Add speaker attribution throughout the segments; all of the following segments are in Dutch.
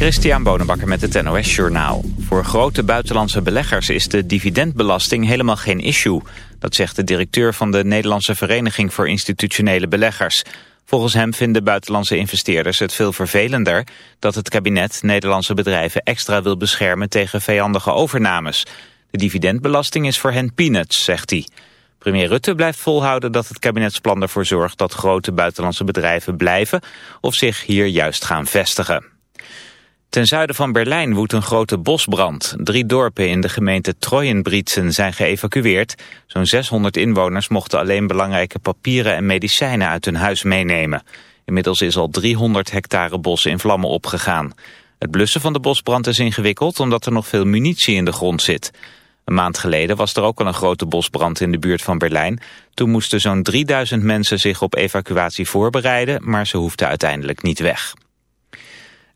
Speaker 1: Christian Bonenbakker met het NOS Journaal. Voor grote buitenlandse beleggers is de dividendbelasting helemaal geen issue. Dat zegt de directeur van de Nederlandse Vereniging voor Institutionele Beleggers. Volgens hem vinden buitenlandse investeerders het veel vervelender... dat het kabinet Nederlandse bedrijven extra wil beschermen tegen vijandige overnames. De dividendbelasting is voor hen peanuts, zegt hij. Premier Rutte blijft volhouden dat het kabinetsplan ervoor zorgt... dat grote buitenlandse bedrijven blijven of zich hier juist gaan vestigen. Ten zuiden van Berlijn woedt een grote bosbrand. Drie dorpen in de gemeente Trojenbrietsen zijn geëvacueerd. Zo'n 600 inwoners mochten alleen belangrijke papieren en medicijnen uit hun huis meenemen. Inmiddels is al 300 hectare bos in vlammen opgegaan. Het blussen van de bosbrand is ingewikkeld omdat er nog veel munitie in de grond zit. Een maand geleden was er ook al een grote bosbrand in de buurt van Berlijn. Toen moesten zo'n 3000 mensen zich op evacuatie voorbereiden, maar ze hoefden uiteindelijk niet weg.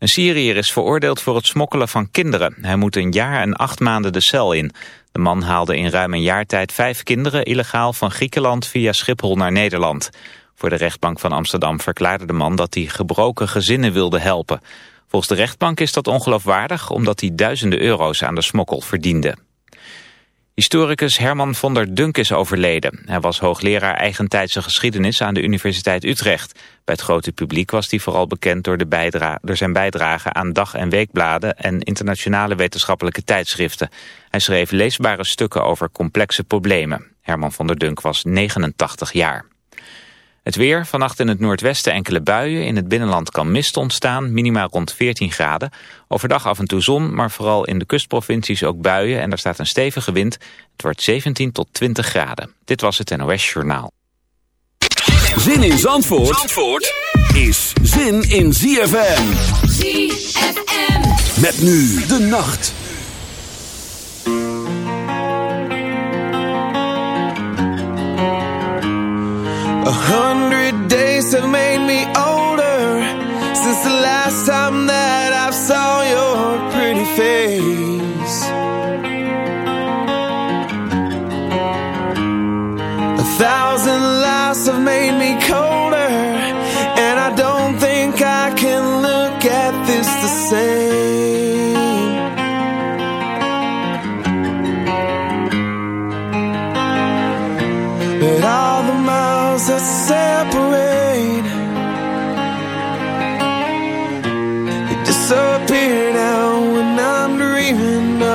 Speaker 1: Een Syriër is veroordeeld voor het smokkelen van kinderen. Hij moet een jaar en acht maanden de cel in. De man haalde in ruim een jaar tijd vijf kinderen illegaal van Griekenland via Schiphol naar Nederland. Voor de rechtbank van Amsterdam verklaarde de man dat hij gebroken gezinnen wilde helpen. Volgens de rechtbank is dat ongeloofwaardig omdat hij duizenden euro's aan de smokkel verdiende. Historicus Herman von der Dunk is overleden. Hij was hoogleraar eigentijdse geschiedenis aan de Universiteit Utrecht. Bij het grote publiek was hij vooral bekend door, de zijn bijdrage aan dag- en weekbladen en internationale wetenschappelijke tijdschriften. Hij schreef leesbare stukken over complexe problemen. Herman von der Dunk was 89 jaar. Het weer, vannacht in het noordwesten enkele buien. In het binnenland kan mist ontstaan, minima rond 14 graden. Overdag af en toe zon, maar vooral in de kustprovincies ook buien. En er staat een stevige wind. Het wordt 17 tot 20 graden. Dit was het NOS Journaal.
Speaker 2: Zin in Zandvoort, Zandvoort is zin in ZFM.
Speaker 3: ZFM.
Speaker 2: Met nu de nacht.
Speaker 4: A hundred days have made me older since the last time that I saw your pretty face.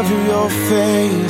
Speaker 4: Of your face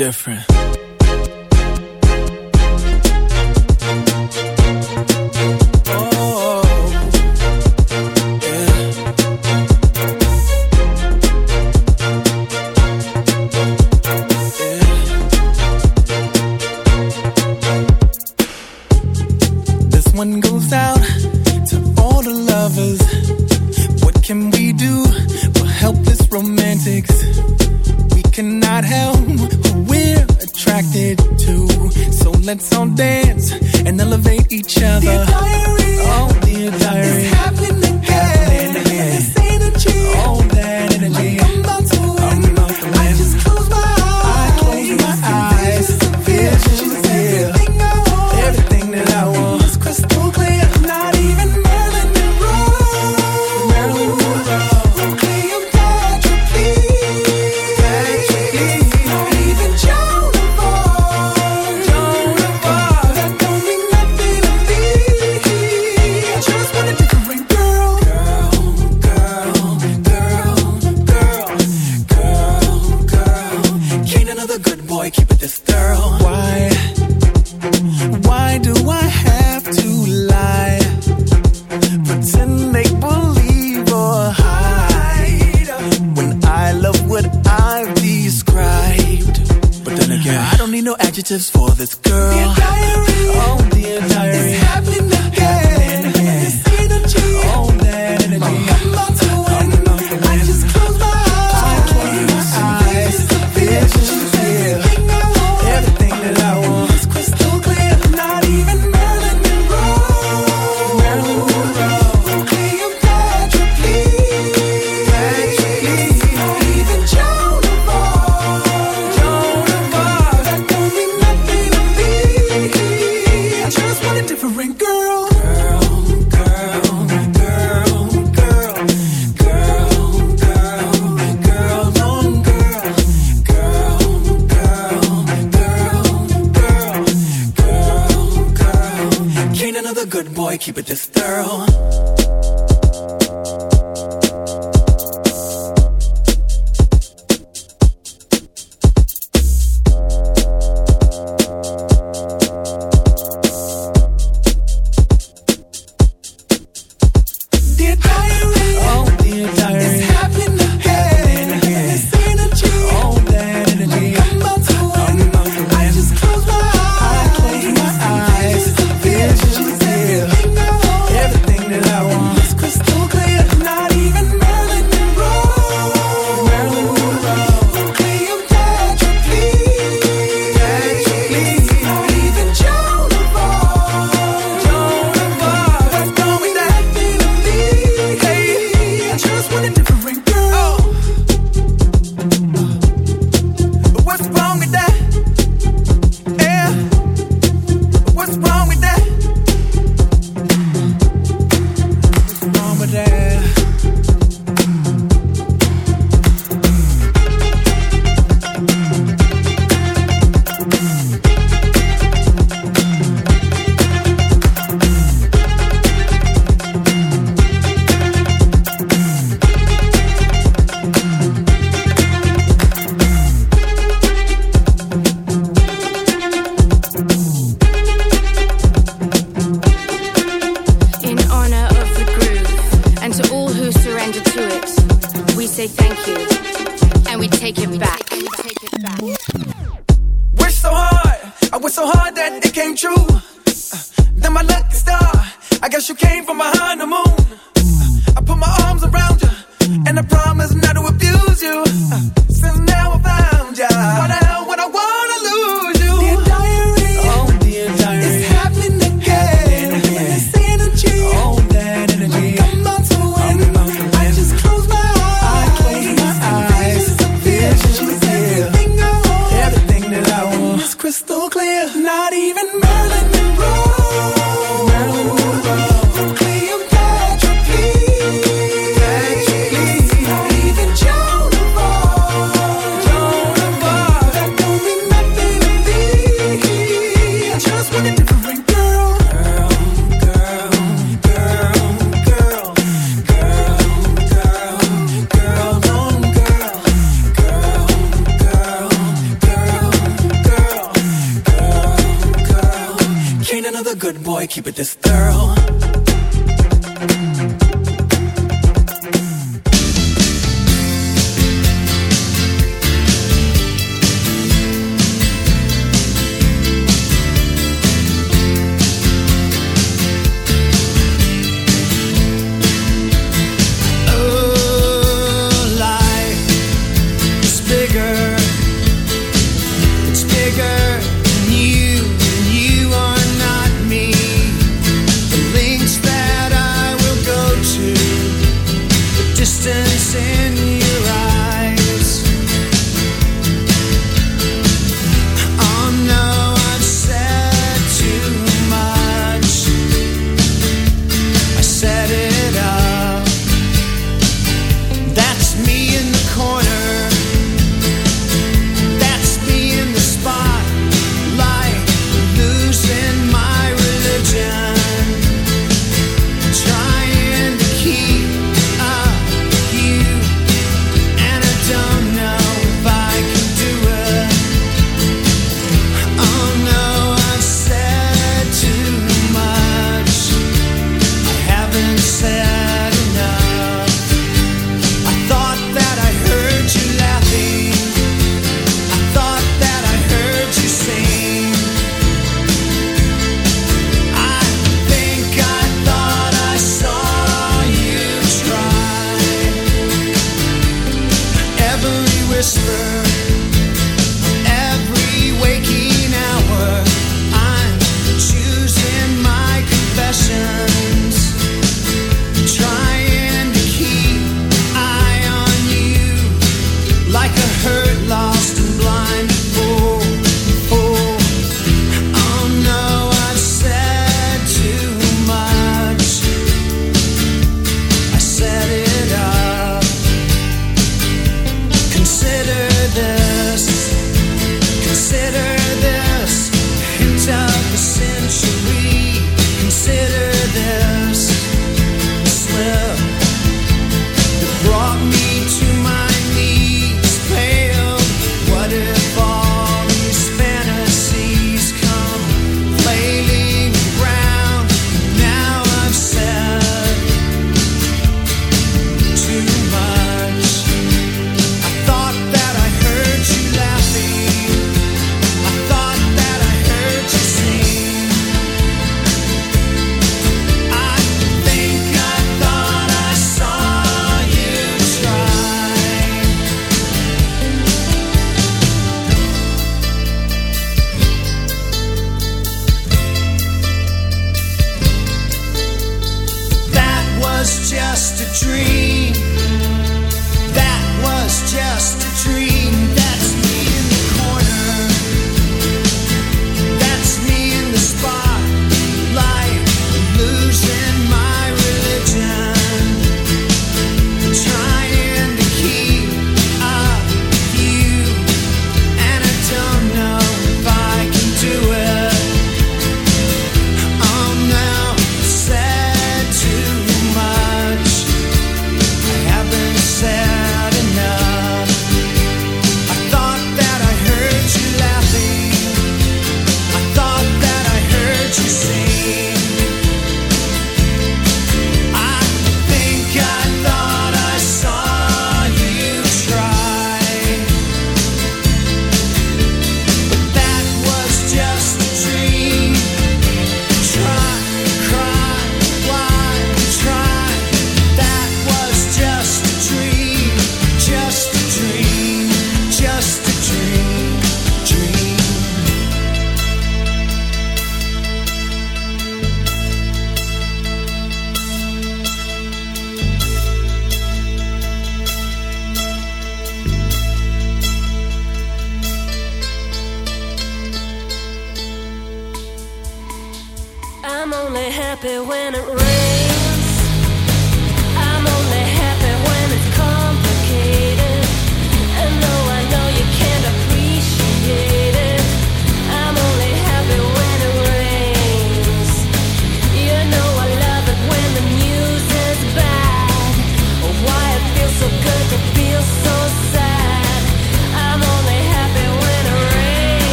Speaker 5: Different.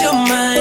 Speaker 6: your mind.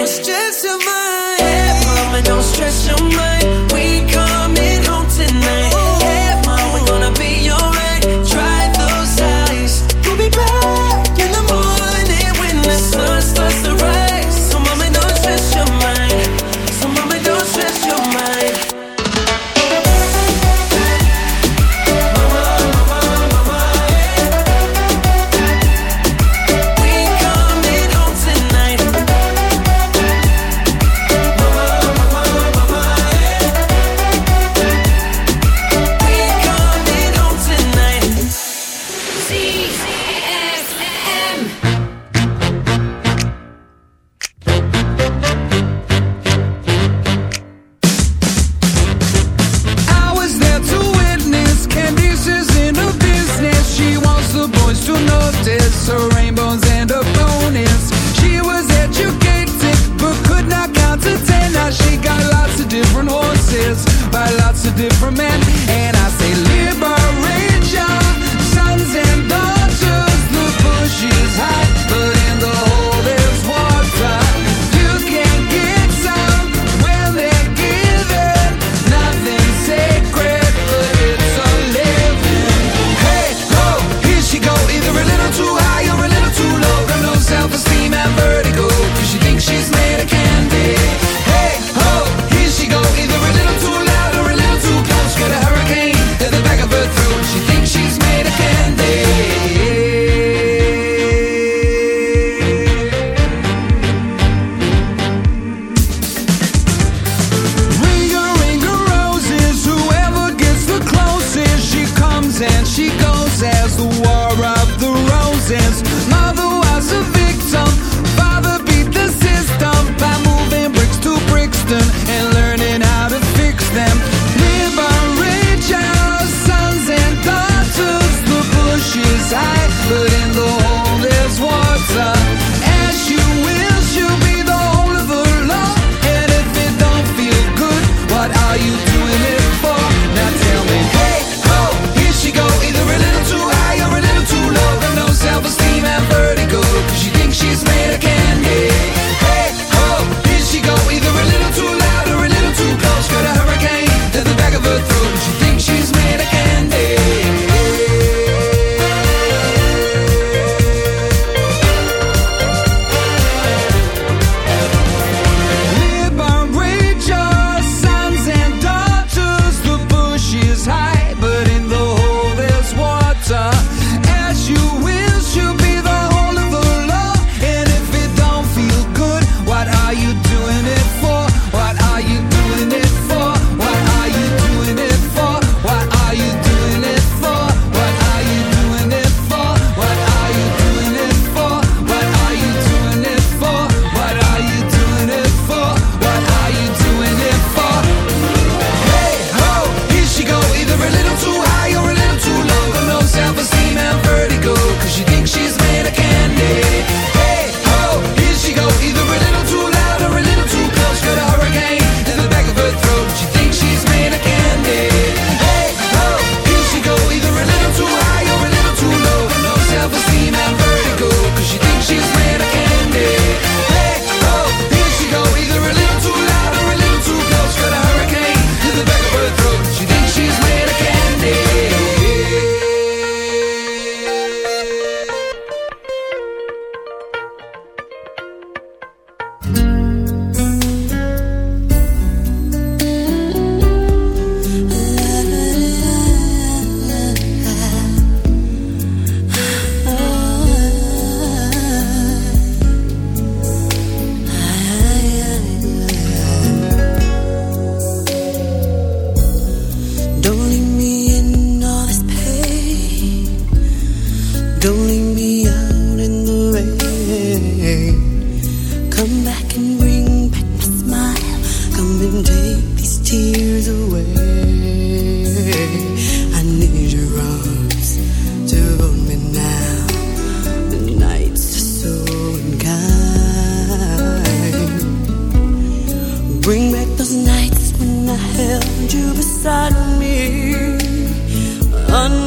Speaker 7: One